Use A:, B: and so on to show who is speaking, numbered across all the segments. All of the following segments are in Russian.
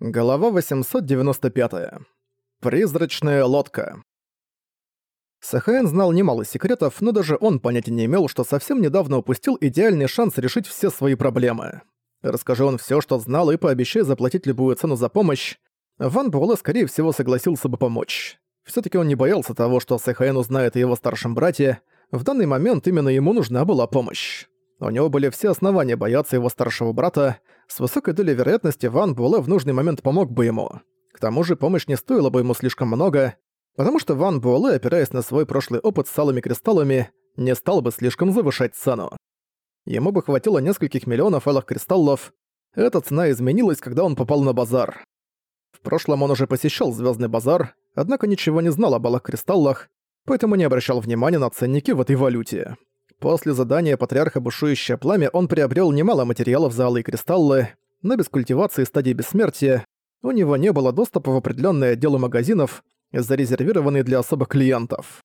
A: Голова 895. Призрачная лодка. Сахаэн знал немало секретов, но даже он понятия не имел, что совсем недавно упустил идеальный шанс решить все свои проблемы. Расскажи он все, что знал, и пообещай заплатить любую цену за помощь, Ван Буэлэ, скорее всего, согласился бы помочь. все таки он не боялся того, что Сахаэн узнает о его старшем брате. В данный момент именно ему нужна была помощь. У него были все основания бояться его старшего брата, с высокой долей вероятности Ван Буэлэ в нужный момент помог бы ему. К тому же помощь не стоила бы ему слишком много, потому что Ван Буэлэ, опираясь на свой прошлый опыт с алыми кристаллами, не стал бы слишком завышать цену. Ему бы хватило нескольких миллионов алых кристаллов. Эта цена изменилась, когда он попал на базар. В прошлом он уже посещал Звездный базар, однако ничего не знал об алых кристаллах, поэтому не обращал внимания на ценники в этой валюте. После задания Патриарха Бушующее Пламя он приобрел немало материалов за алые кристаллы, но без культивации стадии бессмертия у него не было доступа в определенные отделы магазинов, зарезервированные для особых клиентов.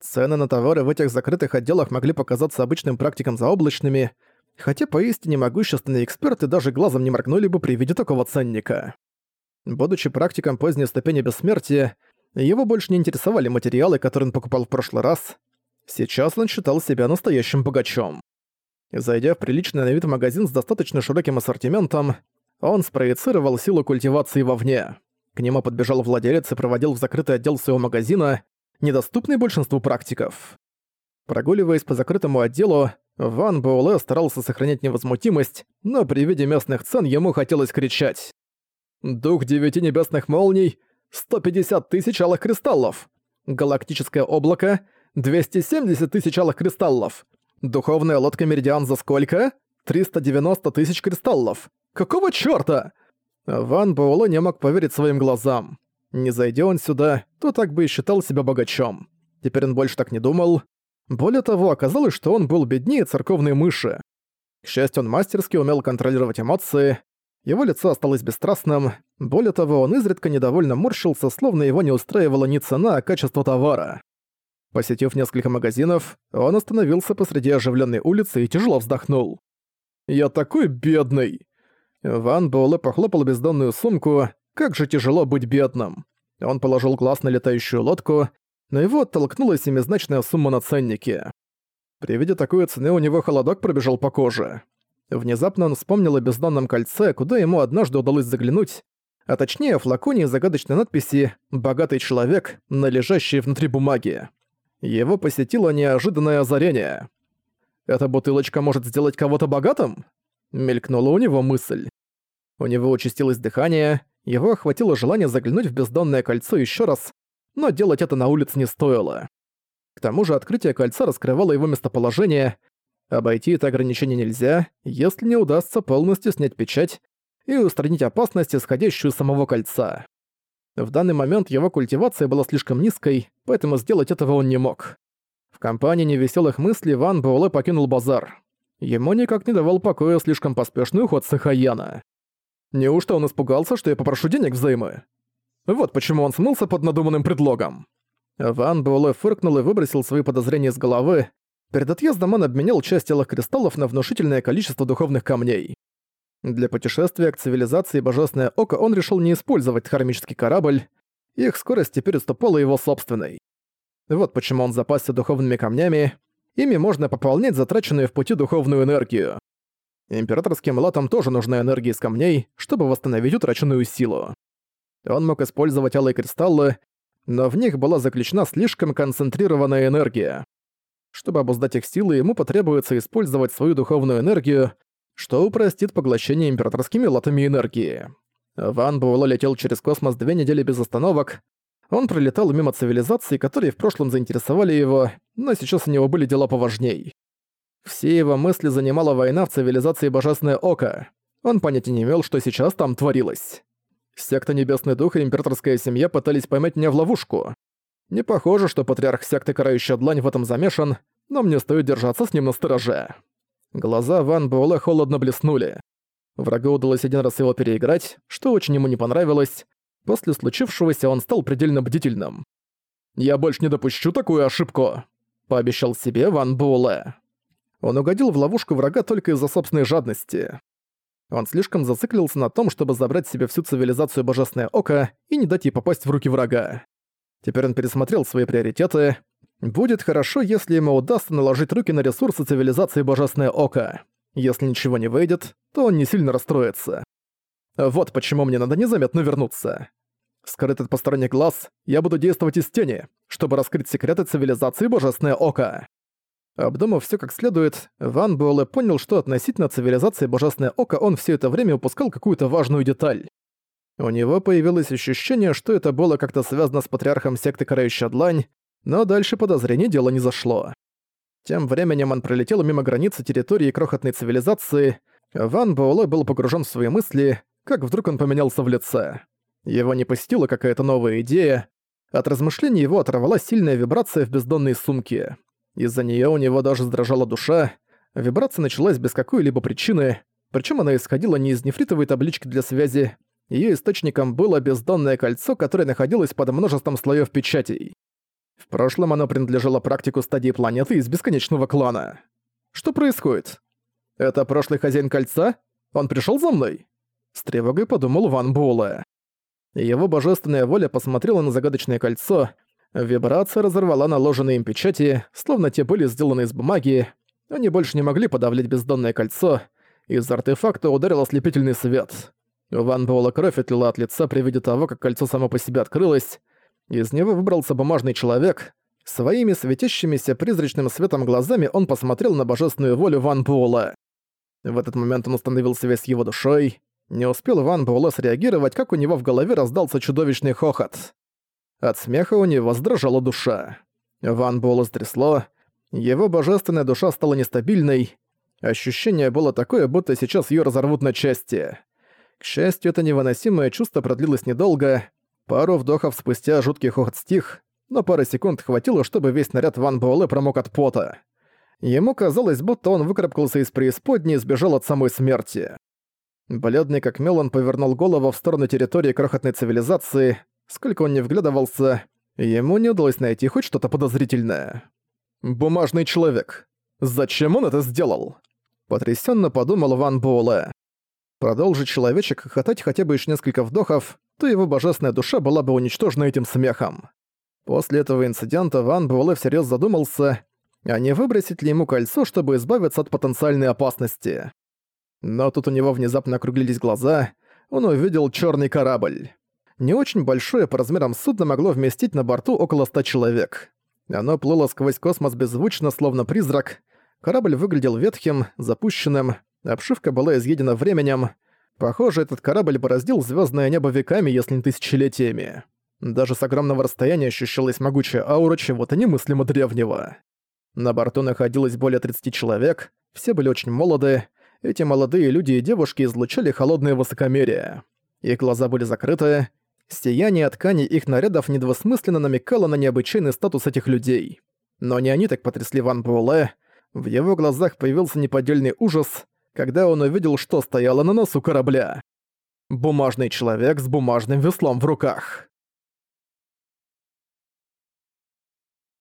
A: Цены на товары в этих закрытых отделах могли показаться обычным практикам заоблачными, хотя поистине могущественные эксперты даже глазом не моргнули бы при виде такого ценника. Будучи практиком поздней ступени бессмертия, его больше не интересовали материалы, которые он покупал в прошлый раз, Сейчас он считал себя настоящим богачом. Зайдя в приличный на вид магазин с достаточно широким ассортиментом, он спроецировал силу культивации вовне. К нему подбежал владелец и проводил в закрытый отдел своего магазина, недоступный большинству практиков. Прогуливаясь по закрытому отделу, Ван Буэлэ старался сохранять невозмутимость, но при виде местных цен ему хотелось кричать. «Дух девяти небесных молний! 150 тысяч алых кристаллов! Галактическое облако 270 тысяч алых кристаллов. Духовная лодка Меридиан за сколько? 390 тысяч кристаллов. Какого чёрта? Ван Буэлло не мог поверить своим глазам. Не зайдя он сюда, то так бы и считал себя богачом. Теперь он больше так не думал. Более того, оказалось, что он был беднее церковной мыши. К счастью, он мастерски умел контролировать эмоции. Его лицо осталось бесстрастным. Более того, он изредка недовольно морщился, словно его не устраивала ни цена, а качество товара. Посетив несколько магазинов, он остановился посреди оживленной улицы и тяжело вздохнул. «Я такой бедный!» Ван Буэлэ похлопал бездонную сумку. «Как же тяжело быть бедным!» Он положил глаз на летающую лодку, но его оттолкнула семизначная сумма на ценнике. При виде такой цены у него холодок пробежал по коже. Внезапно он вспомнил о бездонном кольце, куда ему однажды удалось заглянуть, а точнее о флаконе загадочной надписи «Богатый человек», на лежащей внутри бумаги. Его посетило неожиданное озарение. «Эта бутылочка может сделать кого-то богатым?» Мелькнула у него мысль. У него участилось дыхание, его охватило желание заглянуть в бездонное кольцо еще раз, но делать это на улице не стоило. К тому же открытие кольца раскрывало его местоположение. Обойти это ограничение нельзя, если не удастся полностью снять печать и устранить опасность, исходящую самого кольца. В данный момент его культивация была слишком низкой, поэтому сделать этого он не мог. В компании невеселых мыслей Ван Буэлэ покинул базар. Ему никак не давал покоя слишком поспешный уход Сахаяна. Неужто он испугался, что я попрошу денег взаймы? Вот почему он смылся под надуманным предлогом. Ван Буэлэ фыркнул и выбросил свои подозрения с головы. Перед отъездом он обменял часть телых кристаллов на внушительное количество духовных камней. Для путешествия к цивилизации Божественное Око он решил не использовать хармический корабль, их скорость теперь уступала его собственной. Вот почему он запасся духовными камнями, ими можно пополнять затраченную в пути духовную энергию. Императорским латам тоже нужна энергия из камней, чтобы восстановить утраченную силу. Он мог использовать алые кристаллы, но в них была заключена слишком концентрированная энергия. Чтобы обуздать их силы, ему потребуется использовать свою духовную энергию, что упростит поглощение императорскими лотами энергии. Ван Буэлло летел через космос две недели без остановок. Он пролетал мимо цивилизаций, которые в прошлом заинтересовали его, но сейчас у него были дела поважней. Все его мысли занимала война в цивилизации Божественное Око. Он понятия не имел, что сейчас там творилось. Секта Небесный Дух и императорская семья пытались поймать меня в ловушку. Не похоже, что патриарх секты Карающая Длань в этом замешан, но мне стоит держаться с ним на стороже. Глаза Ван Буэлэ холодно блеснули. Врагу удалось один раз его переиграть, что очень ему не понравилось. После случившегося он стал предельно бдительным. «Я больше не допущу такую ошибку», — пообещал себе Ван Буэлэ. Он угодил в ловушку врага только из-за собственной жадности. Он слишком зациклился на том, чтобы забрать себе всю цивилизацию Божественное Око и не дать ей попасть в руки врага. Теперь он пересмотрел свои приоритеты. Будет хорошо, если ему удастся наложить руки на ресурсы цивилизации Божественное Око. Если ничего не выйдет, то он не сильно расстроится. Вот почему мне надо незаметно вернуться. Скрыт от посторонних глаз, я буду действовать из тени, чтобы раскрыть секреты цивилизации Божественное Око. Обдумав все как следует, Ван Буэлэ понял, что относительно цивилизации Божественное Око он все это время упускал какую-то важную деталь. У него появилось ощущение, что это было как-то связано с патриархом секты Карающая Длань, но дальше подозрений дело не зашло. Тем временем он пролетел мимо границы территории крохотной цивилизации. Ван Буэлэ был погружен в свои мысли, как вдруг он поменялся в лице. Его не посетила какая-то новая идея. От размышлений его оторвалась сильная вибрация в бездонной сумке. Из-за нее у него даже задрожала душа. Вибрация началась без какой-либо причины, причем она исходила не из нефритовой таблички для связи. Ее источником было бездонное кольцо, которое находилось под множеством слоев печатей. В прошлом оно принадлежало практику стадии планеты из бесконечного клана. Что происходит? Это прошлый хозяин кольца? Он пришел за мной? С тревогой подумал Ван Буэлэ. Его божественная воля посмотрела на загадочное кольцо, вибрация разорвала наложенные им печати, словно те были сделаны из бумаги, они больше не могли подавлять бездонное кольцо, из артефакта ударил ослепительный свет. Ван Буэлла кровь отлила от лица при виде того, как кольцо само по себе открылось. Из него выбрался бумажный человек. Своими светящимися призрачным светом глазами он посмотрел на божественную волю Ван Буэлла. В этот момент он установил связь его душой. Не успел Ван Буэлэ среагировать, как у него в голове раздался чудовищный хохот. От смеха у него сдрожала душа. Ван Буэлэ стрясло. Его божественная душа стала нестабильной. Ощущение было такое, будто сейчас её разорвут на части. К счастью, это невыносимое чувство продлилось недолго. Пару вдохов спустя жуткий хохот стих, но пары секунд хватило, чтобы весь наряд Ван Буэлэ промок от пота. Ему казалось, будто он выкарабкался из преисподней и сбежал от самой смерти. Бледный как мел, он повернул голову в сторону территории крохотной цивилизации. Сколько он не вглядывался, ему не удалось найти хоть что-то подозрительное. «Бумажный человек. Зачем он это сделал?» Потрясенно подумал Ван Буэлэ. Продолжить человечек хохотать хотя бы еще несколько вдохов, то его божественная душа была бы уничтожена этим смехом. После этого инцидента Ван Буэлэ всерьез задумался, а не выбросить ли ему кольцо, чтобы избавиться от потенциальной опасности. Но тут у него внезапно округлились глаза, он увидел черный корабль. Не очень большое по размерам судно могло вместить на борту около ста человек. Оно плыло сквозь космос беззвучно, словно призрак. Корабль выглядел ветхим, запущенным, обшивка была изъедена временем. Похоже, этот корабль бороздил звездное небо веками, если не тысячелетиями. Даже с огромного расстояния ощущалась могучая аура чего-то немыслимо древнего. На борту находилось более 30 человек, все были очень молоды, эти молодые люди и девушки излучали холодное высокомерие. Их глаза были закрыты, сияние ткани их нарядов недвусмысленно намекало на необычайный статус этих людей. Но не они так потрясли Ван Буэлэ, в его глазах появился неподдельный ужас, когда он увидел, что стояло на носу корабля. Бумажный человек с бумажным веслом в руках.